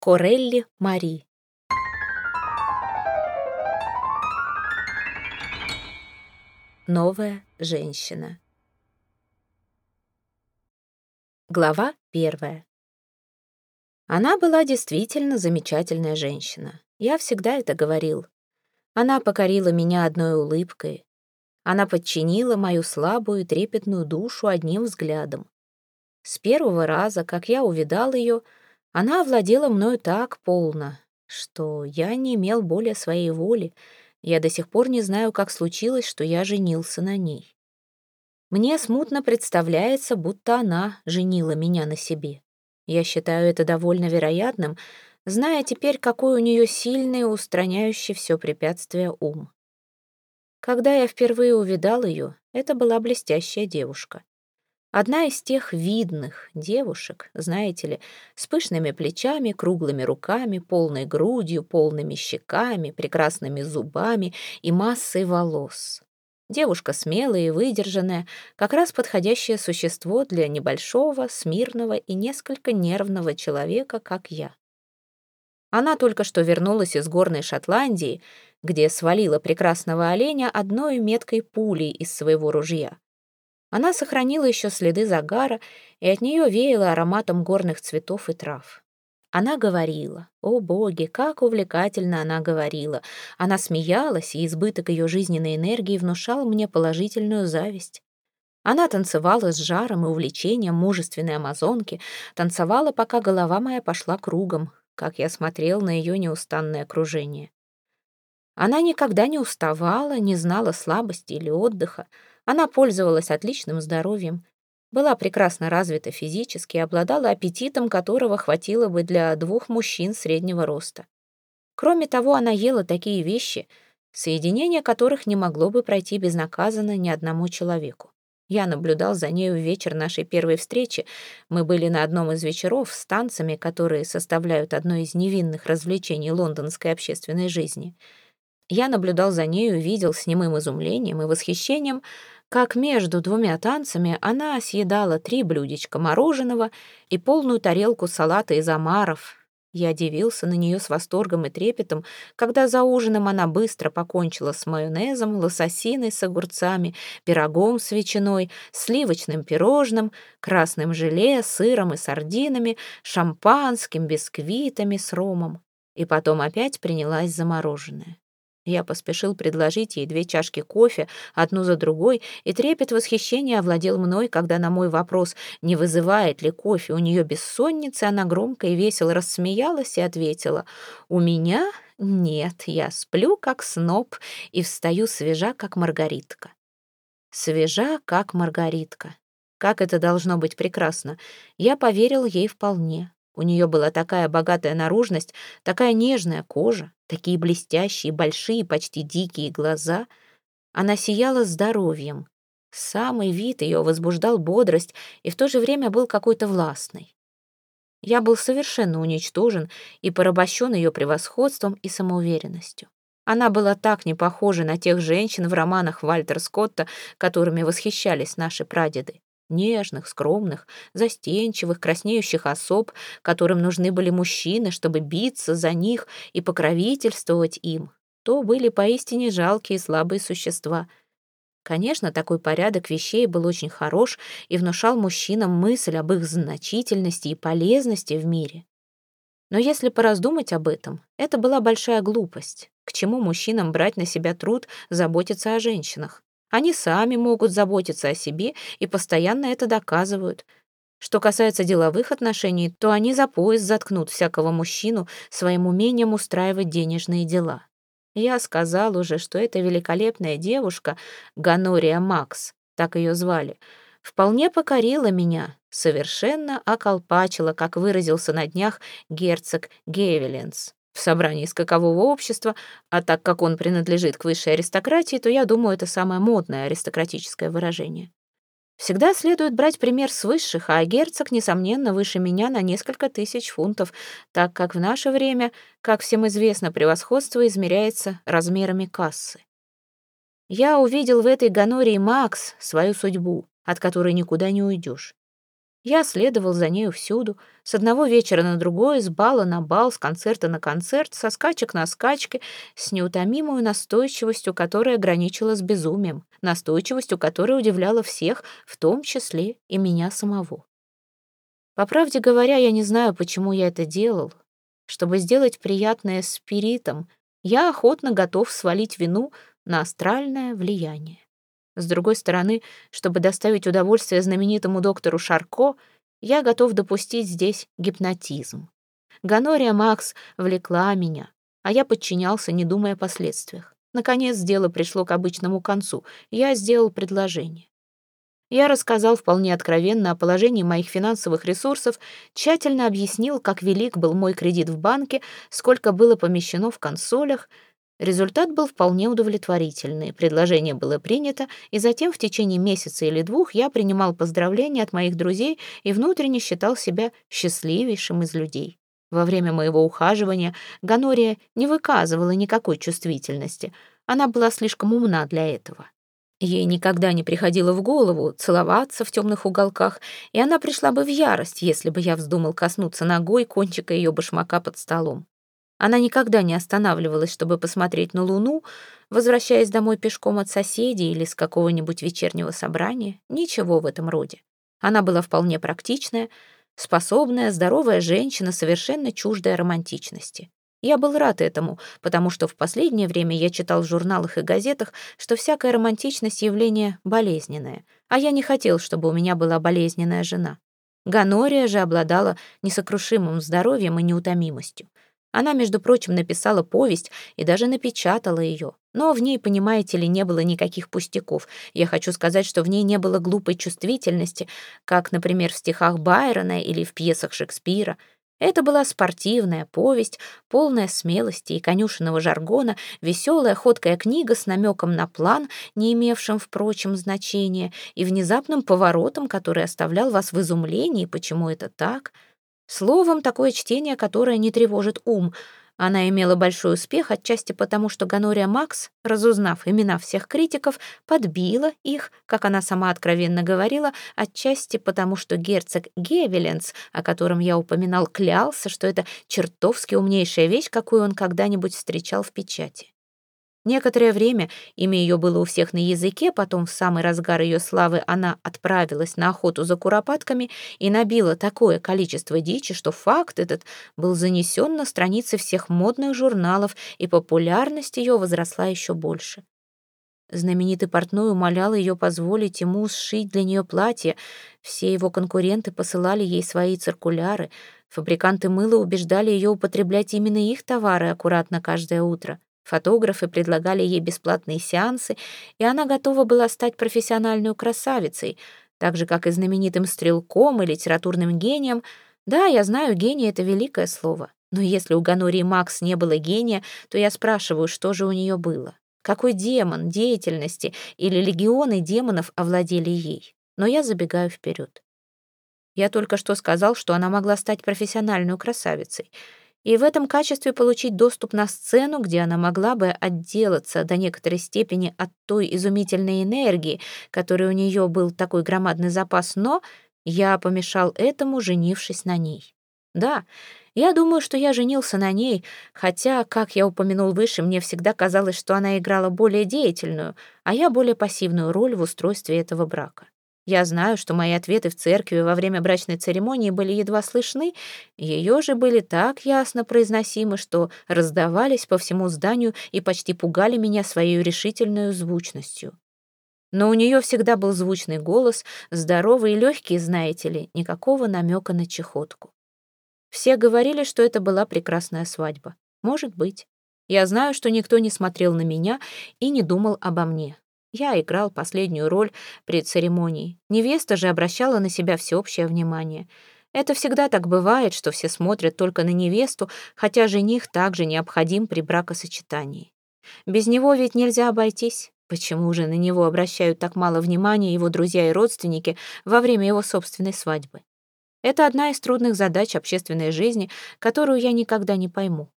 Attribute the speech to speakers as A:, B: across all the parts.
A: Корелли Мари. Новая женщина. Глава первая. Она была действительно замечательная женщина. Я всегда это говорил. Она покорила меня одной улыбкой. Она подчинила мою слабую трепетную душу одним взглядом. С первого раза, как я увидал ее, она овладела мною так полно, что я не имел более своей воли. Я до сих пор не знаю, как случилось, что я женился на ней. Мне смутно представляется, будто она женила меня на себе. Я считаю это довольно вероятным, зная теперь, какой у нее сильный, устраняющий все препятствия ум. Когда я впервые увидал ее, это была блестящая девушка. Одна из тех видных девушек, знаете ли, с пышными плечами, круглыми руками, полной грудью, полными щеками, прекрасными зубами и массой волос. Девушка смелая и выдержанная, как раз подходящее существо для небольшого, смирного и несколько нервного человека, как я. Она только что вернулась из горной Шотландии, где свалила прекрасного оленя одной меткой пулей из своего ружья. Она сохранила еще следы загара, и от нее веяло ароматом горных цветов и трав. Она говорила. О, боги, как увлекательно она говорила. Она смеялась, и избыток ее жизненной энергии внушал мне положительную зависть. Она танцевала с жаром и увлечением мужественной амазонки, танцевала, пока голова моя пошла кругом, как я смотрел на ее неустанное окружение. Она никогда не уставала, не знала слабости или отдыха. Она пользовалась отличным здоровьем, была прекрасно развита физически и обладала аппетитом, которого хватило бы для двух мужчин среднего роста. Кроме того, она ела такие вещи, соединение которых не могло бы пройти безнаказанно ни одному человеку. Я наблюдал за нею в вечер нашей первой встречи. Мы были на одном из вечеров с танцами, которые составляют одно из невинных развлечений лондонской общественной жизни. Я наблюдал за нею видел с немым изумлением и восхищением, как между двумя танцами она съедала три блюдечка мороженого и полную тарелку салата из омаров. Я дивился на нее с восторгом и трепетом, когда за ужином она быстро покончила с майонезом, лососиной с огурцами, пирогом с ветчиной, сливочным пирожным, красным желе, сыром и сардинами, шампанским, бисквитами с ромом. И потом опять принялась за мороженое. Я поспешил предложить ей две чашки кофе, одну за другой, и трепет восхищения овладел мной, когда на мой вопрос, не вызывает ли кофе у нее бессонницы, она громко и весело рассмеялась и ответила, «У меня нет, я сплю, как сноб, и встаю свежа, как маргаритка». Свежа, как маргаритка. Как это должно быть прекрасно. Я поверил ей вполне. У нее была такая богатая наружность, такая нежная кожа, такие блестящие, большие, почти дикие глаза. Она сияла здоровьем. Самый вид ее возбуждал бодрость и в то же время был какой-то властный. Я был совершенно уничтожен и порабощен ее превосходством и самоуверенностью. Она была так не похожа на тех женщин в романах Вальтера Скотта, которыми восхищались наши прадеды нежных, скромных, застенчивых, краснеющих особ, которым нужны были мужчины, чтобы биться за них и покровительствовать им, то были поистине жалкие и слабые существа. Конечно, такой порядок вещей был очень хорош и внушал мужчинам мысль об их значительности и полезности в мире. Но если пораздумать об этом, это была большая глупость. К чему мужчинам брать на себя труд заботиться о женщинах? Они сами могут заботиться о себе и постоянно это доказывают. Что касается деловых отношений, то они за пояс заткнут всякого мужчину своим умением устраивать денежные дела. Я сказал уже, что эта великолепная девушка, Ганория Макс, так ее звали, вполне покорила меня, совершенно околпачила, как выразился на днях герцог Гевеленс в собрании скакового общества, а так как он принадлежит к высшей аристократии, то я думаю, это самое модное аристократическое выражение. Всегда следует брать пример с высших, а герцог, несомненно, выше меня на несколько тысяч фунтов, так как в наше время, как всем известно, превосходство измеряется размерами кассы. Я увидел в этой гонории Макс свою судьбу, от которой никуда не уйдешь. Я следовал за нею всюду, с одного вечера на другой, с бала на бал, с концерта на концерт, со скачек на скачки, с неутомимой настойчивостью, которая граничила с безумием, настойчивостью, которая удивляла всех, в том числе и меня самого. По правде говоря, я не знаю, почему я это делал. Чтобы сделать приятное спиритом, я охотно готов свалить вину на астральное влияние. С другой стороны, чтобы доставить удовольствие знаменитому доктору Шарко, я готов допустить здесь гипнотизм. Ганория Макс влекла меня, а я подчинялся, не думая о последствиях. Наконец, дело пришло к обычному концу. Я сделал предложение. Я рассказал вполне откровенно о положении моих финансовых ресурсов, тщательно объяснил, как велик был мой кредит в банке, сколько было помещено в консолях — Результат был вполне удовлетворительный, предложение было принято, и затем в течение месяца или двух я принимал поздравления от моих друзей и внутренне считал себя счастливейшим из людей. Во время моего ухаживания Ганория не выказывала никакой чувствительности, она была слишком умна для этого. Ей никогда не приходило в голову целоваться в темных уголках, и она пришла бы в ярость, если бы я вздумал коснуться ногой кончика ее башмака под столом. Она никогда не останавливалась, чтобы посмотреть на Луну, возвращаясь домой пешком от соседей или с какого-нибудь вечернего собрания. Ничего в этом роде. Она была вполне практичная, способная, здоровая женщина, совершенно чуждая романтичности. Я был рад этому, потому что в последнее время я читал в журналах и газетах, что всякая романтичность — явление болезненное, а я не хотел, чтобы у меня была болезненная жена. Ганория же обладала несокрушимым здоровьем и неутомимостью. Она, между прочим, написала повесть и даже напечатала ее. Но в ней, понимаете ли, не было никаких пустяков. Я хочу сказать, что в ней не было глупой чувствительности, как, например, в стихах Байрона или в пьесах Шекспира. Это была спортивная повесть, полная смелости и конюшенного жаргона, веселая, ходкая книга с намеком на план, не имевшим, впрочем, значения, и внезапным поворотом, который оставлял вас в изумлении, почему это так — Словом, такое чтение, которое не тревожит ум. Она имела большой успех отчасти потому, что Ганория Макс, разузнав имена всех критиков, подбила их, как она сама откровенно говорила, отчасти потому, что герцог Гевеленс, о котором я упоминал, клялся, что это чертовски умнейшая вещь, какую он когда-нибудь встречал в печати. Некоторое время имя ее было у всех на языке, потом в самый разгар ее славы она отправилась на охоту за куропатками и набила такое количество дичи, что факт этот был занесен на страницы всех модных журналов, и популярность ее возросла еще больше. Знаменитый портной умолял ее позволить ему сшить для нее платье. Все его конкуренты посылали ей свои циркуляры. Фабриканты мыла убеждали ее употреблять именно их товары аккуратно каждое утро. Фотографы предлагали ей бесплатные сеансы, и она готова была стать профессиональной красавицей, так же, как и знаменитым стрелком и литературным гением. Да, я знаю, гений — это великое слово. Но если у Ганории Макс не было гения, то я спрашиваю, что же у нее было? Какой демон деятельности или легионы демонов овладели ей? Но я забегаю вперед. Я только что сказал, что она могла стать профессиональной красавицей — и в этом качестве получить доступ на сцену, где она могла бы отделаться до некоторой степени от той изумительной энергии, которой у нее был такой громадный запас, но я помешал этому, женившись на ней. Да, я думаю, что я женился на ней, хотя, как я упомянул выше, мне всегда казалось, что она играла более деятельную, а я более пассивную роль в устройстве этого брака. Я знаю, что мои ответы в церкви во время брачной церемонии были едва слышны, ее же были так ясно произносимы, что раздавались по всему зданию и почти пугали меня своей решительной звучностью. Но у нее всегда был звучный голос, здоровый и легкий, знаете ли, никакого намека на чехотку. Все говорили, что это была прекрасная свадьба. Может быть. Я знаю, что никто не смотрел на меня и не думал обо мне. Я играл последнюю роль при церемонии. Невеста же обращала на себя всеобщее внимание. Это всегда так бывает, что все смотрят только на невесту, хотя жених также необходим при бракосочетании. Без него ведь нельзя обойтись. Почему же на него обращают так мало внимания его друзья и родственники во время его собственной свадьбы? Это одна из трудных задач общественной жизни, которую я никогда не пойму.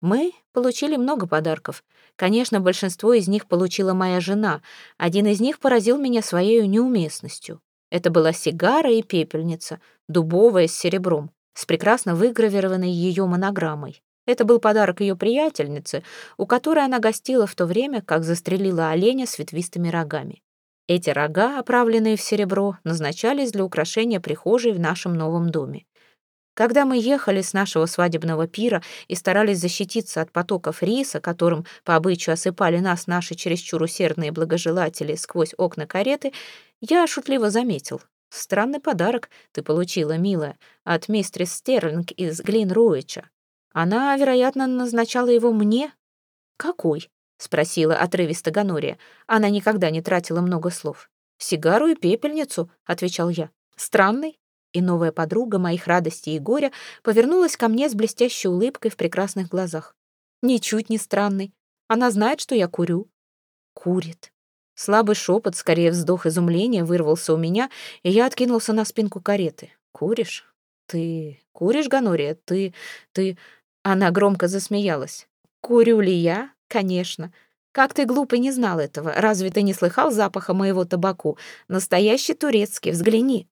A: Мы получили много подарков. Конечно, большинство из них получила моя жена. Один из них поразил меня своей неуместностью. Это была сигара и пепельница, дубовая с серебром, с прекрасно выгравированной ее монограммой. Это был подарок ее приятельнице, у которой она гостила в то время, как застрелила оленя с ветвистыми рогами. Эти рога, оправленные в серебро, назначались для украшения прихожей в нашем новом доме. Когда мы ехали с нашего свадебного пира и старались защититься от потоков риса, которым по обычаю осыпали нас наши чересчур усердные благожелатели сквозь окна кареты, я шутливо заметил. «Странный подарок ты получила, милая, от мистерис Стерлинг из Глинруича. Она, вероятно, назначала его мне?» «Какой?» — спросила отрывисто Ганория. Она никогда не тратила много слов. «Сигару и пепельницу», — отвечал я. «Странный?» И новая подруга моих радостей и горя повернулась ко мне с блестящей улыбкой в прекрасных глазах. «Ничуть не странный. Она знает, что я курю». «Курит». Слабый шепот, скорее вздох изумления, вырвался у меня, и я откинулся на спинку кареты. «Куришь? Ты куришь, Ганория? Ты... ты...» Она громко засмеялась. «Курю ли я? Конечно. Как ты глупо не знал этого? Разве ты не слыхал запаха моего табаку? Настоящий турецкий, взгляни».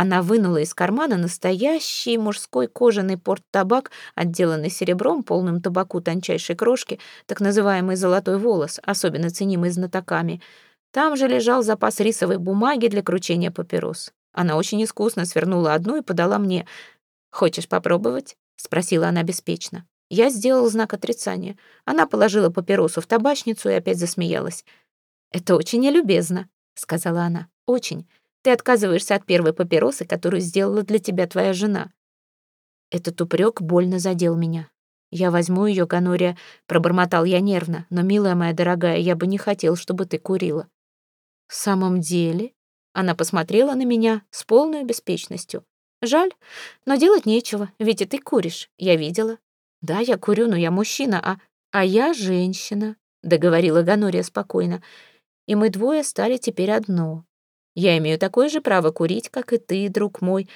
A: Она вынула из кармана настоящий мужской кожаный порт-табак, отделанный серебром, полным табаку тончайшей крошки, так называемый золотой волос, особенно ценимый знатоками. Там же лежал запас рисовой бумаги для кручения папирос. Она очень искусно свернула одну и подала мне. «Хочешь попробовать?» — спросила она беспечно. Я сделал знак отрицания. Она положила папиросу в табачницу и опять засмеялась. «Это очень нелюбезно», — сказала она. «Очень. Ты отказываешься от первой папиросы, которую сделала для тебя твоя жена». Этот упрек больно задел меня. «Я возьму ее, Ганория», — пробормотал я нервно. «Но, милая моя дорогая, я бы не хотел, чтобы ты курила». «В самом деле?» Она посмотрела на меня с полной беспечностью. Жаль, но делать нечего, ведь и ты куришь, я видела. Да, я курю, но я мужчина, а... А я женщина, договорила Ганория спокойно. И мы двое стали теперь одно. Я имею такое же право курить, как и ты, друг мой,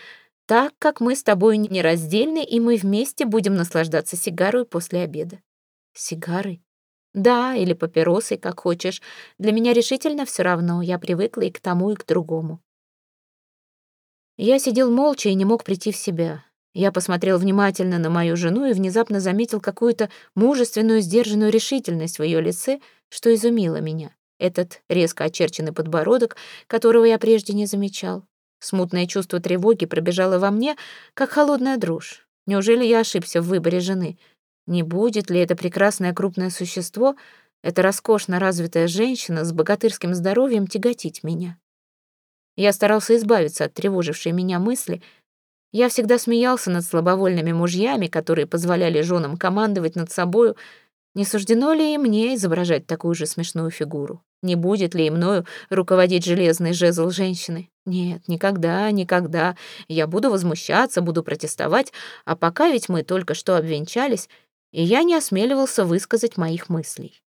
A: так как мы с тобой нераздельны, и мы вместе будем наслаждаться сигарой после обеда. Сигарой? Да, или папиросой, как хочешь. Для меня решительно все равно, я привыкла и к тому, и к другому. Я сидел молча и не мог прийти в себя. Я посмотрел внимательно на мою жену и внезапно заметил какую-то мужественную, сдержанную решительность в ее лице, что изумило меня. Этот резко очерченный подбородок, которого я прежде не замечал. Смутное чувство тревоги пробежало во мне, как холодная дрожь. Неужели я ошибся в выборе жены? Не будет ли это прекрасное крупное существо, эта роскошно развитая женщина с богатырским здоровьем тяготить меня? Я старался избавиться от тревожившей меня мысли. Я всегда смеялся над слабовольными мужьями, которые позволяли женам командовать над собою. Не суждено ли и мне изображать такую же смешную фигуру? Не будет ли и мною руководить железный жезл женщины? Нет, никогда, никогда. Я буду возмущаться, буду протестовать, а пока ведь мы только что обвенчались, и я не осмеливался высказать моих мыслей.